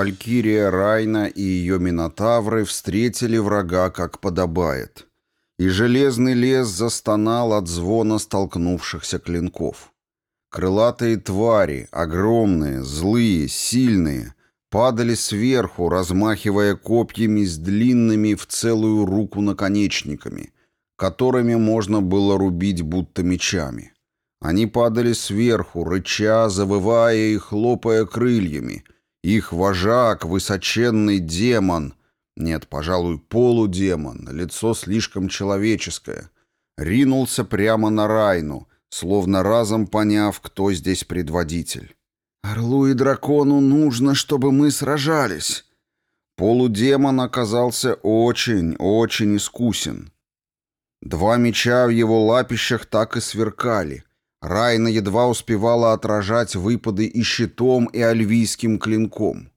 Валькирия Райна и ее минотавры встретили врага как подобает. И железный лес застонал от звона столкнувшихся клинков. Крылатые твари, огромные, злые, сильные, падали сверху, размахивая копьями с длинными в целую руку наконечниками, которыми можно было рубить будто мечами. Они падали сверху, рыча, завывая и хлопая крыльями, их вожак — высоченный демон. Нет, пожалуй, полудемон, лицо слишком человеческое. Ринулся прямо на Райну, словно разом поняв, кто здесь предводитель. «Орлу и дракону нужно, чтобы мы сражались». Полудемон оказался очень, очень искусен. Два меча в его лапищах так и сверкали — Райна едва успевала отражать выпады и щитом, и альвийским клинком.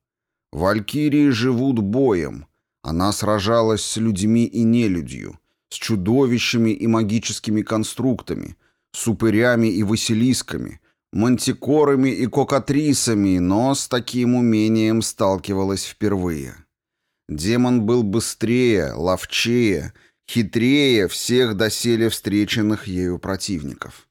Валькирии живут боем. Она сражалась с людьми и нелюдью, с чудовищами и магическими конструктами, с упырями и василисками, мантикорами и кокатрисами, но с таким умением сталкивалась впервые. Демон был быстрее, ловчее, хитрее всех доселе встреченных ею противников.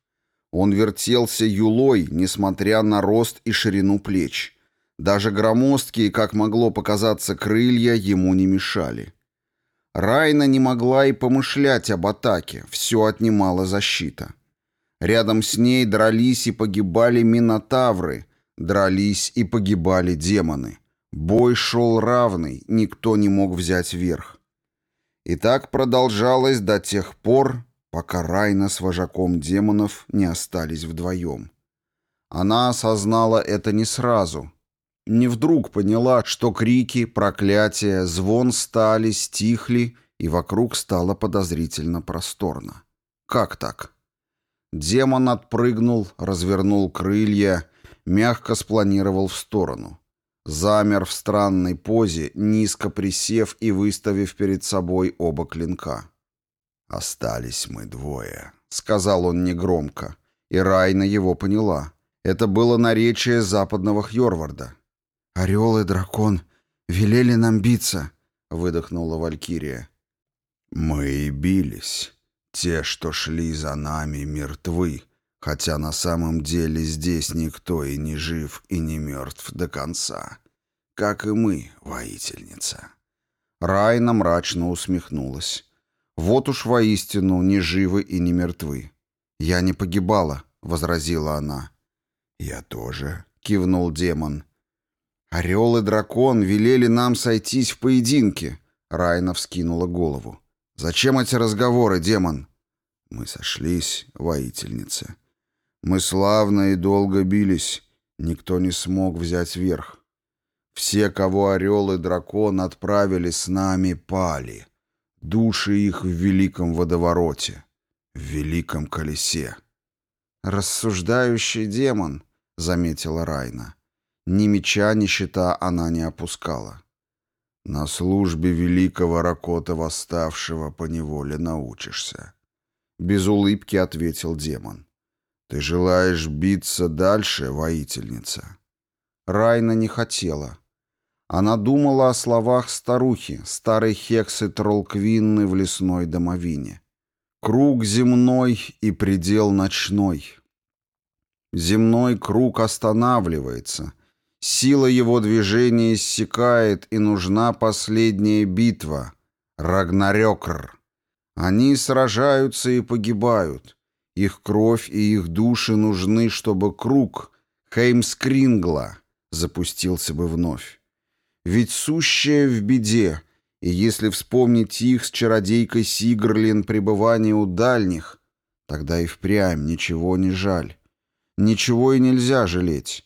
Он вертелся юлой, несмотря на рост и ширину плеч. Даже громоздкие, как могло показаться, крылья ему не мешали. Райна не могла и помышлять об атаке, все отнимала защита. Рядом с ней дрались и погибали минотавры, дрались и погибали демоны. Бой шел равный, никто не мог взять верх. И так продолжалось до тех пор, пока Райна с вожаком демонов не остались вдвоем. Она осознала это не сразу. Не вдруг поняла, что крики, проклятия, звон стали, стихли, и вокруг стало подозрительно просторно. Как так? Демон отпрыгнул, развернул крылья, мягко спланировал в сторону. Замер в странной позе, низко присев и выставив перед собой оба клинка. «Остались мы двое», — сказал он негромко. И Райна его поняла. Это было наречие западного Хьорварда. «Орел и дракон велели нам биться», — выдохнула Валькирия. «Мы и бились. Те, что шли за нами, мертвы, хотя на самом деле здесь никто и не жив, и не мертв до конца. Как и мы, воительница». Райна мрачно усмехнулась. Вот уж воистину не живы и не мертвы. «Я не погибала», — возразила она. «Я тоже», — кивнул демон. «Орел и дракон велели нам сойтись в поединке», — Райна вскинула голову. «Зачем эти разговоры, демон?» «Мы сошлись, воительница. Мы славно и долго бились. Никто не смог взять верх. Все, кого орел и дракон отправили с нами, пали души их в великом водовороте, в великом колесе. «Рассуждающий демон», — заметила Райна. Ни меча, ни щита она не опускала. «На службе великого Ракота восставшего поневоле научишься», — без улыбки ответил демон. «Ты желаешь биться дальше, воительница?» Райна не хотела — она думала о словах старухи, старой Хексы Тролквинны в лесной домовине. «Круг земной и предел ночной». Земной круг останавливается. Сила его движения иссякает, и нужна последняя битва. Рагнарёкр. Они сражаются и погибают. Их кровь и их души нужны, чтобы круг Хеймскрингла запустился бы вновь ведь сущее в беде, и если вспомнить их с чародейкой Сигрлин пребывание у дальних, тогда и впрямь ничего не жаль. Ничего и нельзя жалеть.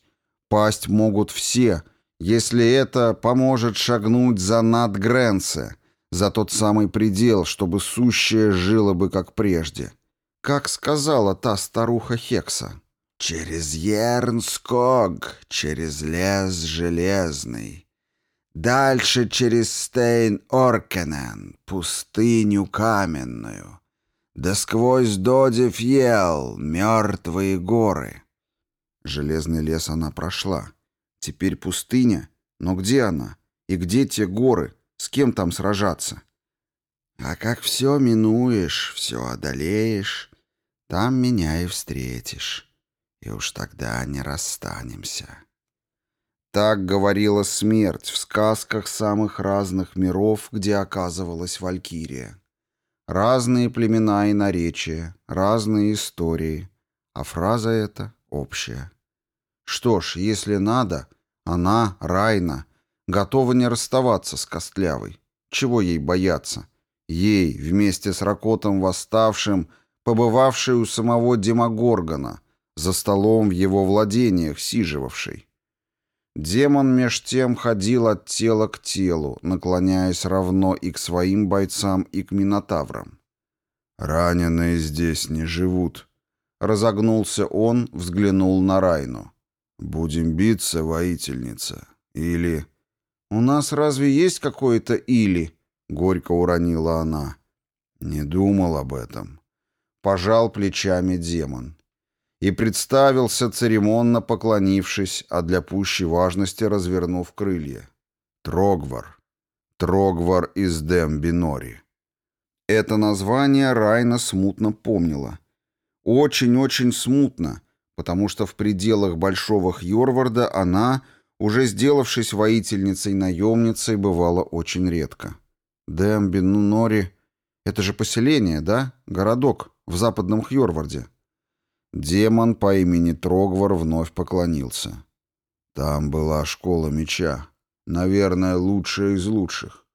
Пасть могут все, если это поможет шагнуть за надгренце, за тот самый предел, чтобы сущее жило бы как прежде. Как сказала та старуха Хекса. «Через Ернског, через лес железный». Дальше через Стейн-Оркенен, пустыню каменную. Да сквозь Додифьел, мертвые горы. Железный лес она прошла. Теперь пустыня, но где она? И где те горы? С кем там сражаться? А как все минуешь, все одолеешь, там меня и встретишь. И уж тогда не расстанемся. Так говорила смерть в сказках самых разных миров, где оказывалась Валькирия. Разные племена и наречия, разные истории, а фраза эта общая. Что ж, если надо, она, Райна, готова не расставаться с Костлявой. Чего ей бояться? Ей, вместе с Ракотом Восставшим, побывавшей у самого Демогоргона, за столом в его владениях сиживавшей. Демон меж тем ходил от тела к телу, наклоняясь равно и к своим бойцам, и к минотаврам. «Раненые здесь не живут», — разогнулся он, взглянул на Райну. «Будем биться, воительница. Или...» «У нас разве есть какое-то «или»?» — горько уронила она. «Не думал об этом». Пожал плечами демон и представился, церемонно поклонившись, а для пущей важности развернув крылья. Трогвар. Трогвар из Дембинори. Это название Райна смутно помнила. Очень-очень смутно, потому что в пределах Большого Хьорварда она, уже сделавшись воительницей-наемницей, бывала очень редко. Дембинори — это же поселение, да? Городок в западном Хьорварде. Демон по имени Трогвар вновь поклонился. Там была школа меча, наверное, лучшая из лучших.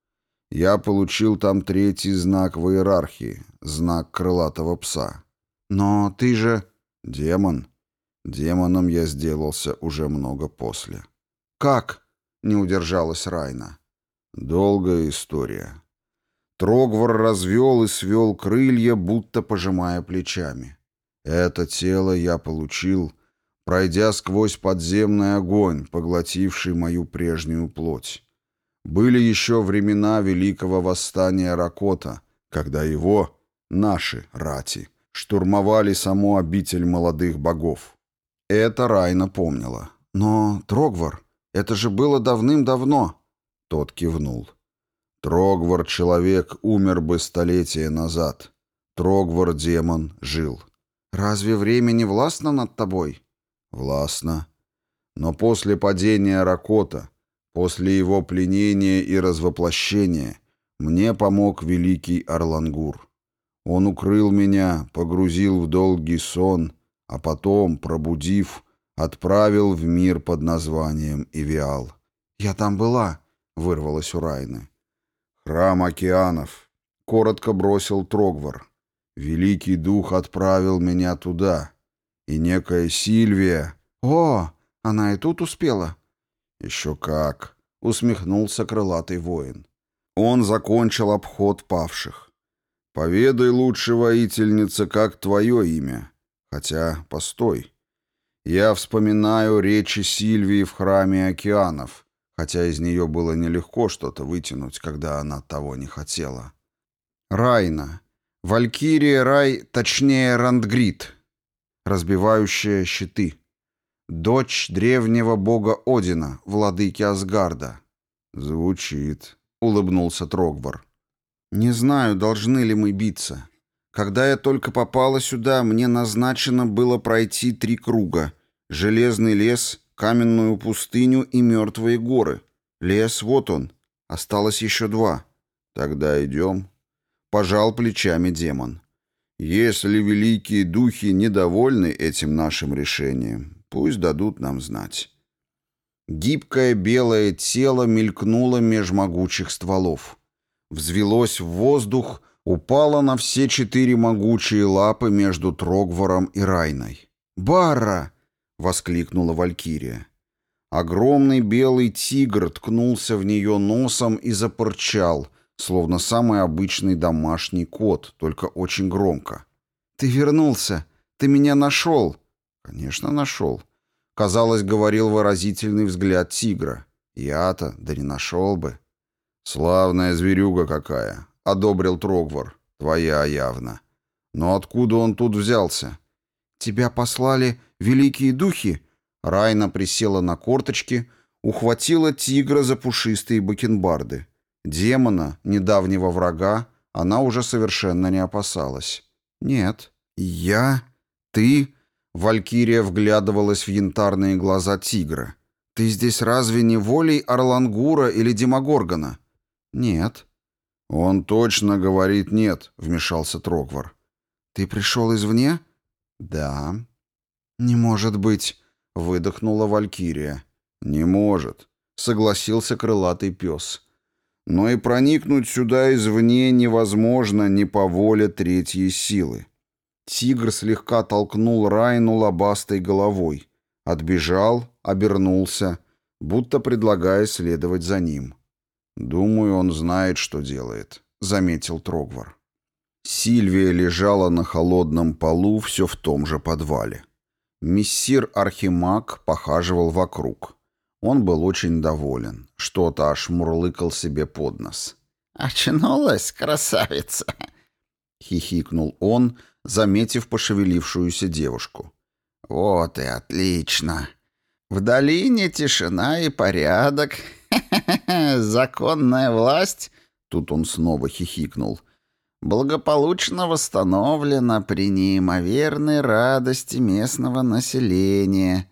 Я получил там третий знак в иерархии, знак крылатого пса. Но ты же... Демон. Демоном я сделался уже много после. Как? Не удержалась Райна. Долгая история. Трогвар развел и свел крылья, будто пожимая плечами. Это тело я получил, пройдя сквозь подземный огонь, поглотивший мою прежнюю плоть. Были еще времена великого восстания Ракота, когда его, наши рати, штурмовали саму обитель молодых богов. Это Райна помнила. «Но, Трогвар, это же было давным-давно!» Тот кивнул. Трогвар-человек умер бы столетия назад. Трогвар-демон жил. «Разве время не властно над тобой?» «Властно. Но после падения Ракота, после его пленения и развоплощения, мне помог великий Орлангур. Он укрыл меня, погрузил в долгий сон, а потом, пробудив, отправил в мир под названием Ивиал. «Я там была», — вырвалась у Райны. «Храм океанов», — коротко бросил Трогвар. Великий дух отправил меня туда, и некая Сильвия... О, она и тут успела. Еще как, усмехнулся крылатый воин. Он закончил обход павших. Поведай лучше, воительница, как твое имя. Хотя, постой. Я вспоминаю речи Сильвии в храме океанов, хотя из нее было нелегко что-то вытянуть, когда она того не хотела. Райна, Валькирия рай, точнее Рандгрид, разбивающая щиты. Дочь древнего бога Одина, владыки Асгарда. Звучит, улыбнулся Трогвар. Не знаю, должны ли мы биться. Когда я только попала сюда, мне назначено было пройти три круга. Железный лес, каменную пустыню и мертвые горы. Лес вот он. Осталось еще два. Тогда идем, Пожал плечами демон. Если великие духи недовольны этим нашим решением, пусть дадут нам знать. Гибкое белое тело мелькнуло меж могучих стволов. Взвелось в воздух, упало на все четыре могучие лапы между Трогваром и Райной. «Барра!» — воскликнула Валькирия. Огромный белый тигр ткнулся в нее носом и запорчал — словно самый обычный домашний кот, только очень громко. «Ты вернулся! Ты меня нашел!» «Конечно, нашел!» Казалось, говорил выразительный взгляд тигра. «Я-то, да не нашел бы!» «Славная зверюга какая!» — одобрил Трогвар. «Твоя явно!» «Но откуда он тут взялся?» «Тебя послали великие духи!» Райна присела на корточки, ухватила тигра за пушистые бакенбарды. Демона, недавнего врага, она уже совершенно не опасалась. «Нет, я... ты...» Валькирия вглядывалась в янтарные глаза тигра. «Ты здесь разве не волей Орлангура или Демогоргона?» «Нет». «Он точно говорит нет», — вмешался Трогвар. «Ты пришел извне?» «Да». «Не может быть», — выдохнула Валькирия. «Не может», — согласился крылатый пес но и проникнуть сюда извне невозможно не по воле третьей силы. Тигр слегка толкнул Райну лобастой головой, отбежал, обернулся, будто предлагая следовать за ним. «Думаю, он знает, что делает», — заметил Трогвар. Сильвия лежала на холодном полу все в том же подвале. Мессир Архимаг похаживал вокруг — он был очень доволен. Что-то аж мурлыкал себе под нос. «Очнулась, красавица!» — хихикнул он, заметив пошевелившуюся девушку. «Вот и отлично! В долине тишина и порядок. Законная власть...» Тут он снова хихикнул. «Благополучно восстановлена при неимоверной радости местного населения».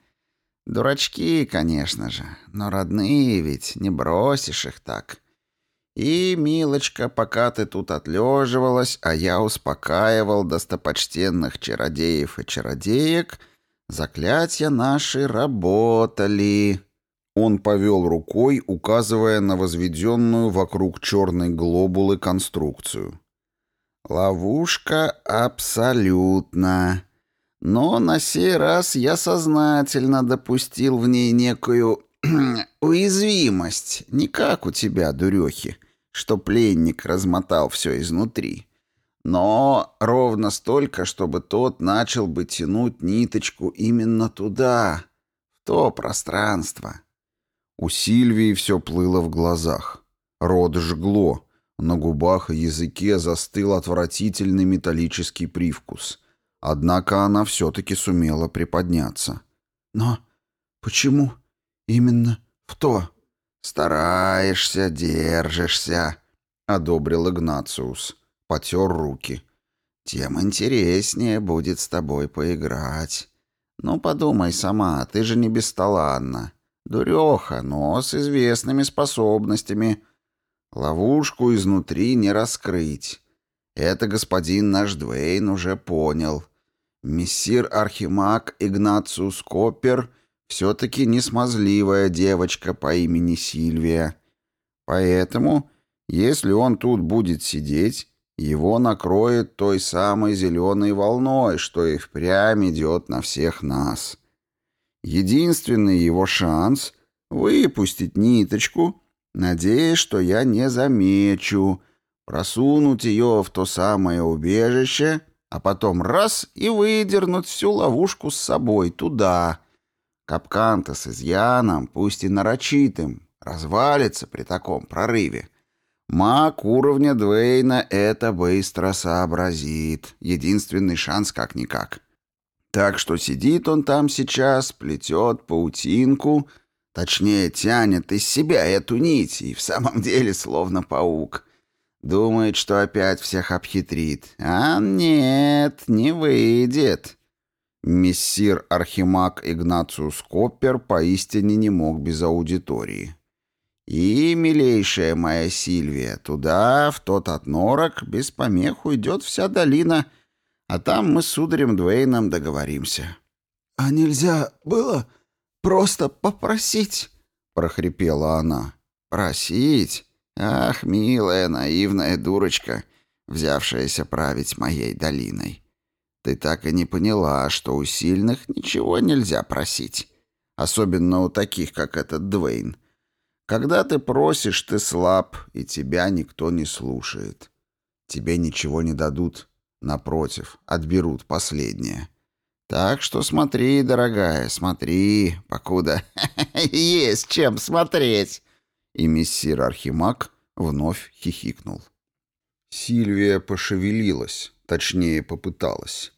Дурачки, конечно же, но родные ведь, не бросишь их так. И, милочка, пока ты тут отлеживалась, а я успокаивал достопочтенных чародеев и чародеек, заклятия наши работали. Он повел рукой, указывая на возведенную вокруг черной глобулы конструкцию. «Ловушка абсолютно. Но на сей раз я сознательно допустил в ней некую уязвимость, не как у тебя, дурехи, что пленник размотал все изнутри, но ровно столько, чтобы тот начал бы тянуть ниточку именно туда, в то пространство. У Сильвии все плыло в глазах. Рот жгло, на губах и языке застыл отвратительный металлический привкус — Однако она все-таки сумела приподняться. «Но почему именно в то?» «Стараешься, держишься», — одобрил Игнациус. Потер руки. «Тем интереснее будет с тобой поиграть. Ну, подумай сама, ты же не бесталанна. Дуреха, но с известными способностями. Ловушку изнутри не раскрыть. Это господин наш Двейн уже понял. Мессир Архимаг Игнациус Копер все-таки несмазливая девочка по имени Сильвия. Поэтому, если он тут будет сидеть, его накроет той самой зеленой волной, что и впрямь идет на всех нас. Единственный его шанс — выпустить ниточку, надеясь, что я не замечу, просунуть ее в то самое убежище — а потом раз и выдернут всю ловушку с собой туда. Капкан-то с изъяном, пусть и нарочитым, развалится при таком прорыве. Маг уровня Двейна это быстро сообразит. Единственный шанс как-никак. Так что сидит он там сейчас, плетет паутинку, точнее тянет из себя эту нить и в самом деле словно паук. Думает, что опять всех обхитрит. А нет, не выйдет. Мессир Архимаг Игнациус Коппер поистине не мог без аудитории. И, милейшая моя Сильвия, туда, в тот отнорок, без помех уйдет вся долина, а там мы с сударем Двейном договоримся. — А нельзя было просто попросить? — прохрипела она. — Просить? Ах, милая, наивная дурочка, взявшаяся править моей долиной. Ты так и не поняла, что у сильных ничего нельзя просить. Особенно у таких, как этот Двейн. Когда ты просишь, ты слаб, и тебя никто не слушает. Тебе ничего не дадут, напротив, отберут последнее. Так что смотри, дорогая, смотри, покуда есть чем смотреть. И мессир Архимаг вновь хихикнул. Сильвия пошевелилась, точнее попыталась.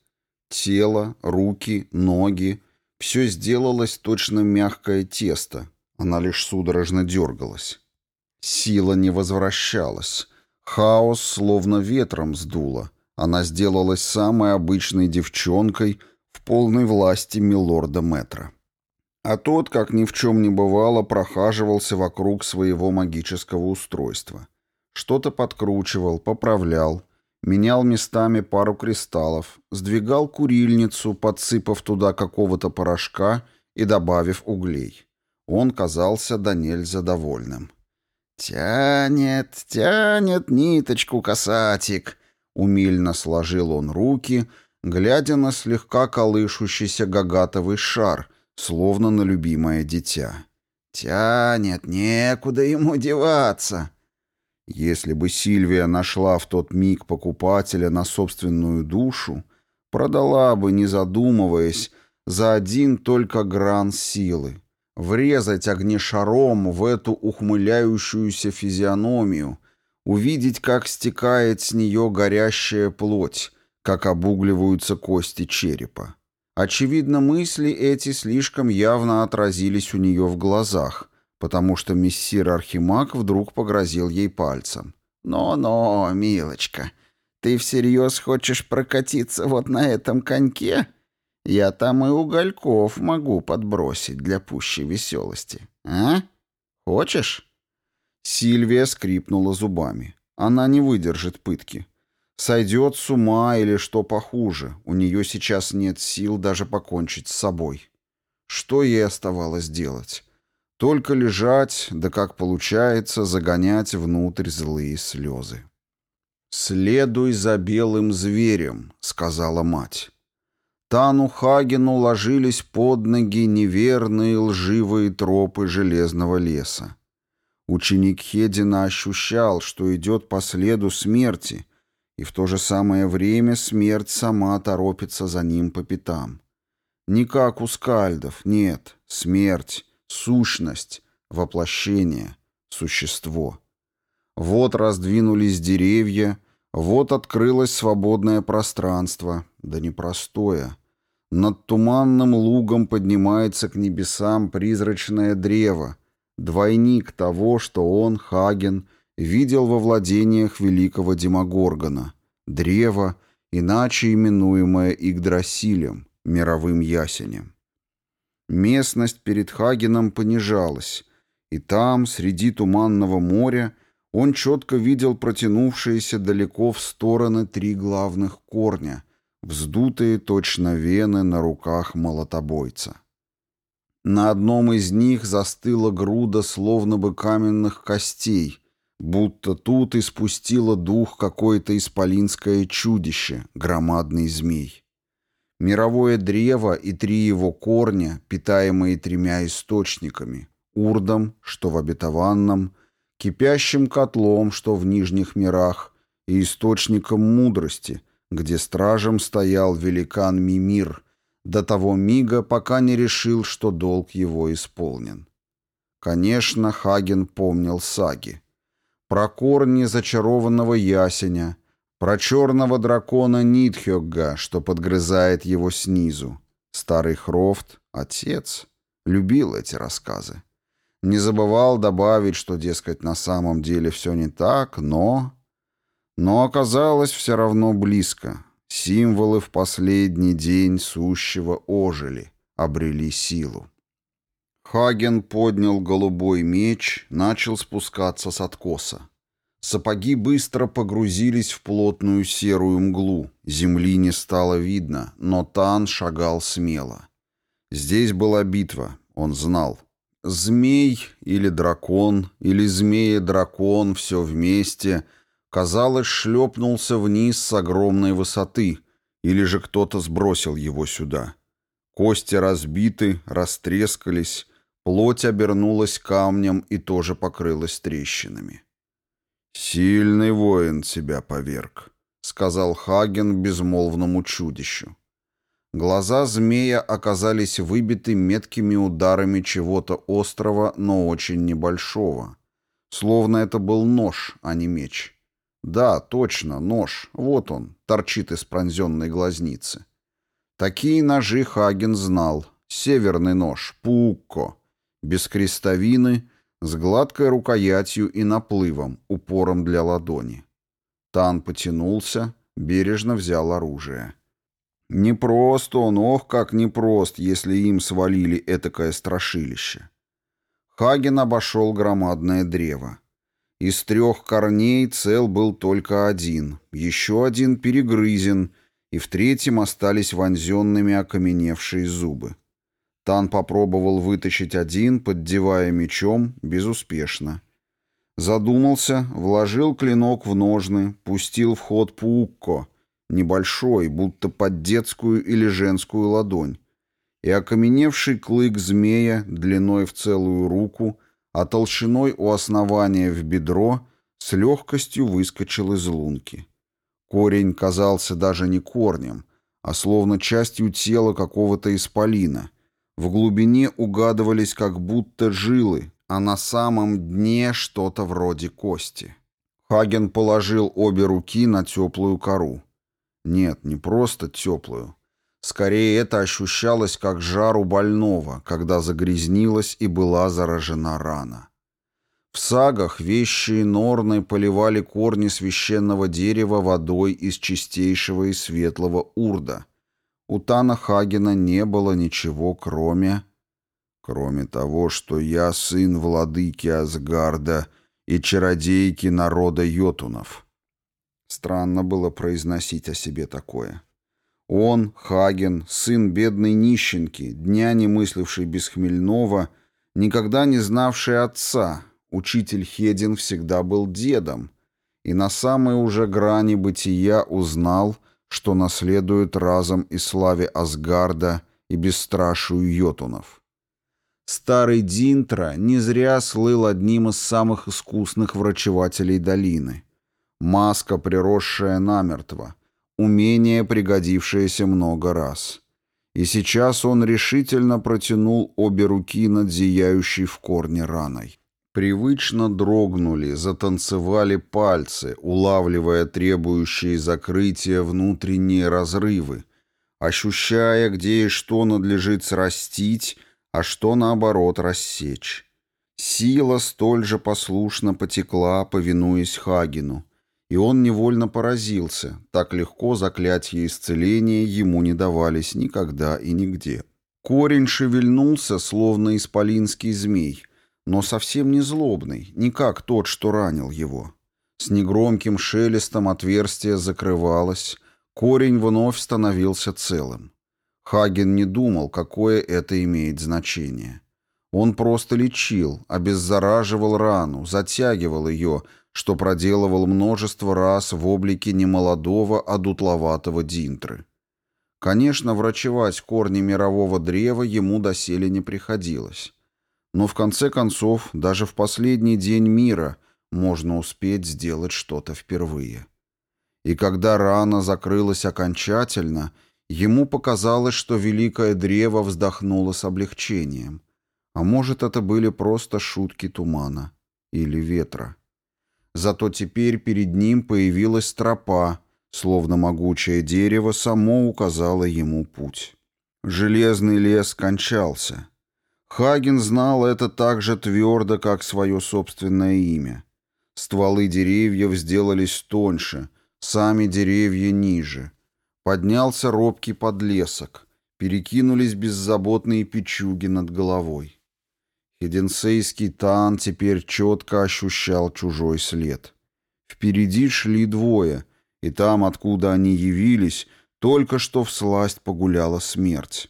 Тело, руки, ноги — все сделалось точно мягкое тесто. Она лишь судорожно дергалась. Сила не возвращалась. Хаос словно ветром сдуло. Она сделалась самой обычной девчонкой в полной власти милорда Метра. А тот, как ни в чем не бывало, прохаживался вокруг своего магического устройства. Что-то подкручивал, поправлял, менял местами пару кристаллов, сдвигал курильницу, подсыпав туда какого-то порошка и добавив углей. Он казался до нельзя довольным. «Тянет, тянет ниточку, касатик!» Умильно сложил он руки, глядя на слегка колышущийся гагатовый шар, словно на любимое дитя. «Тянет, некуда ему деваться!» Если бы Сильвия нашла в тот миг покупателя на собственную душу, продала бы, не задумываясь, за один только гран силы. Врезать огнешаром в эту ухмыляющуюся физиономию, увидеть, как стекает с нее горящая плоть, как обугливаются кости черепа. Очевидно, мысли эти слишком явно отразились у нее в глазах, потому что мессир Архимаг вдруг погрозил ей пальцем. «Но-но, милочка, ты всерьез хочешь прокатиться вот на этом коньке? Я там и угольков могу подбросить для пущей веселости. А? Хочешь?» Сильвия скрипнула зубами. Она не выдержит пытки. Сойдет с ума или что похуже. У нее сейчас нет сил даже покончить с собой. Что ей оставалось делать? Только лежать, да как получается, загонять внутрь злые слезы. «Следуй за белым зверем», — сказала мать. Тану Хагену ложились под ноги неверные лживые тропы железного леса. Ученик Хедина ощущал, что идет по следу смерти — и в то же самое время смерть сама торопится за ним по пятам. Не как у скальдов, нет, смерть, сущность, воплощение, существо. Вот раздвинулись деревья, вот открылось свободное пространство, да непростое. Над туманным лугом поднимается к небесам призрачное древо, двойник того, что он, Хаген, — видел во владениях великого Демогоргона, древо, иначе именуемое Игдрасилем, мировым ясенем. Местность перед Хагеном понижалась, и там, среди туманного моря, он четко видел протянувшиеся далеко в стороны три главных корня, вздутые точно вены на руках молотобойца. На одном из них застыла груда словно бы каменных костей, будто тут испустило дух какое-то исполинское чудище, громадный змей. Мировое древо и три его корня, питаемые тремя источниками — урдом, что в обетованном, кипящим котлом, что в нижних мирах, и источником мудрости, где стражем стоял великан Мимир до того мига, пока не решил, что долг его исполнен. Конечно, Хаген помнил саги про корни зачарованного ясеня, про черного дракона Нитхёгга, что подгрызает его снизу. Старый Хрофт, отец, любил эти рассказы. Не забывал добавить, что, дескать, на самом деле все не так, но... Но оказалось все равно близко. Символы в последний день сущего ожили, обрели силу. Хаген поднял голубой меч, начал спускаться с откоса. Сапоги быстро погрузились в плотную серую мглу. Земли не стало видно, но Тан шагал смело. Здесь была битва, он знал. Змей или дракон, или змея-дракон, все вместе, казалось, шлепнулся вниз с огромной высоты, или же кто-то сбросил его сюда. Кости разбиты, растрескались, Плоть обернулась камнем и тоже покрылась трещинами. «Сильный воин тебя поверг», — сказал Хаген безмолвному чудищу. Глаза змея оказались выбиты меткими ударами чего-то острого, но очень небольшого. Словно это был нож, а не меч. Да, точно, нож. Вот он, торчит из пронзенной глазницы. Такие ножи Хаген знал. Северный нож, пукко без крестовины, с гладкой рукоятью и наплывом, упором для ладони. Тан потянулся, бережно взял оружие. Не просто он, ох, как непрост, если им свалили этакое страшилище. Хаген обошел громадное древо. Из трех корней цел был только один, еще один перегрызен, и в третьем остались вонзенными окаменевшие зубы. Тан попробовал вытащить один, поддевая мечом, безуспешно. Задумался, вложил клинок в ножны, пустил в ход пукко, небольшой, будто под детскую или женскую ладонь, и окаменевший клык змея длиной в целую руку, а толщиной у основания в бедро, с легкостью выскочил из лунки. Корень казался даже не корнем, а словно частью тела какого-то исполина — в глубине угадывались как будто жилы, а на самом дне что-то вроде кости. Хаген положил обе руки на теплую кору. Нет, не просто теплую. Скорее, это ощущалось как жар у больного, когда загрязнилась и была заражена рана. В сагах вещи и норны поливали корни священного дерева водой из чистейшего и светлого урда — у Тана Хагена не было ничего, кроме... Кроме того, что я сын владыки Асгарда и чародейки народа йотунов. Странно было произносить о себе такое. Он, Хаген, сын бедной нищенки, дня не мысливший без хмельного, никогда не знавший отца, учитель Хедин всегда был дедом, и на самой уже грани бытия узнал — что наследует разом и славе Асгарда и бесстрашию йотунов. Старый Динтра не зря слыл одним из самых искусных врачевателей долины. Маска, приросшая намертво, умение, пригодившееся много раз. И сейчас он решительно протянул обе руки над зияющей в корне раной. Привычно дрогнули, затанцевали пальцы, улавливая требующие закрытия внутренние разрывы, ощущая, где и что надлежит срастить, а что, наоборот, рассечь. Сила столь же послушно потекла, повинуясь Хагину, и он невольно поразился, так легко заклятие исцеления ему не давались никогда и нигде. Корень шевельнулся, словно исполинский змей — но совсем не злобный, не как тот, что ранил его. С негромким шелестом отверстие закрывалось, корень вновь становился целым. Хаген не думал, какое это имеет значение. Он просто лечил, обеззараживал рану, затягивал ее, что проделывал множество раз в облике немолодого, а дутловатого Динтры. Конечно, врачевать корни мирового древа ему доселе не приходилось. Но в конце концов, даже в последний день мира можно успеть сделать что-то впервые. И когда рана закрылась окончательно, ему показалось, что великое древо вздохнуло с облегчением. А может, это были просто шутки тумана или ветра. Зато теперь перед ним появилась тропа, словно могучее дерево само указало ему путь. Железный лес кончался. Хаген знал это так же твердо, как свое собственное имя. Стволы деревьев сделались тоньше, сами деревья ниже. Поднялся робкий подлесок, перекинулись беззаботные печуги над головой. Хеденсейский тан теперь четко ощущал чужой след. Впереди шли двое, и там, откуда они явились, только что всласть погуляла смерть.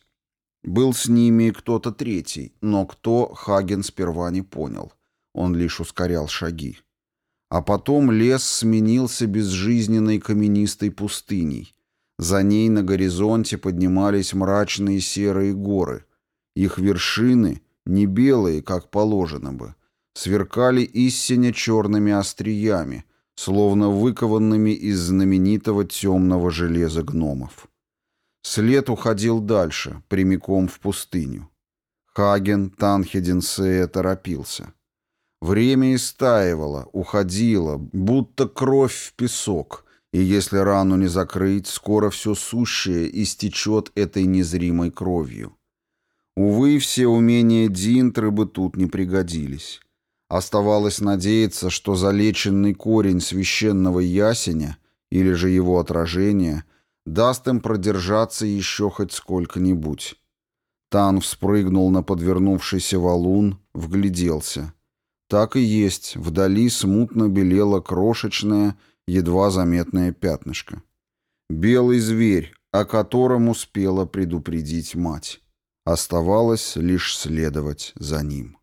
Был с ними кто-то третий, но кто, Хаген сперва не понял. Он лишь ускорял шаги. А потом лес сменился безжизненной каменистой пустыней. За ней на горизонте поднимались мрачные серые горы. Их вершины, не белые, как положено бы, сверкали истинно черными остриями, словно выкованными из знаменитого темного железа гномов. След уходил дальше, прямиком в пустыню. Хаген Танхеденсея торопился. Время истаивало, уходило, будто кровь в песок, и если рану не закрыть, скоро все сущее истечет этой незримой кровью. Увы, все умения Динтры бы тут не пригодились. Оставалось надеяться, что залеченный корень священного ясеня, или же его отражение — даст им продержаться еще хоть сколько-нибудь. Тан вспрыгнул на подвернувшийся валун, вгляделся. Так и есть, вдали смутно белело крошечное, едва заметное пятнышко. Белый зверь, о котором успела предупредить мать. Оставалось лишь следовать за ним.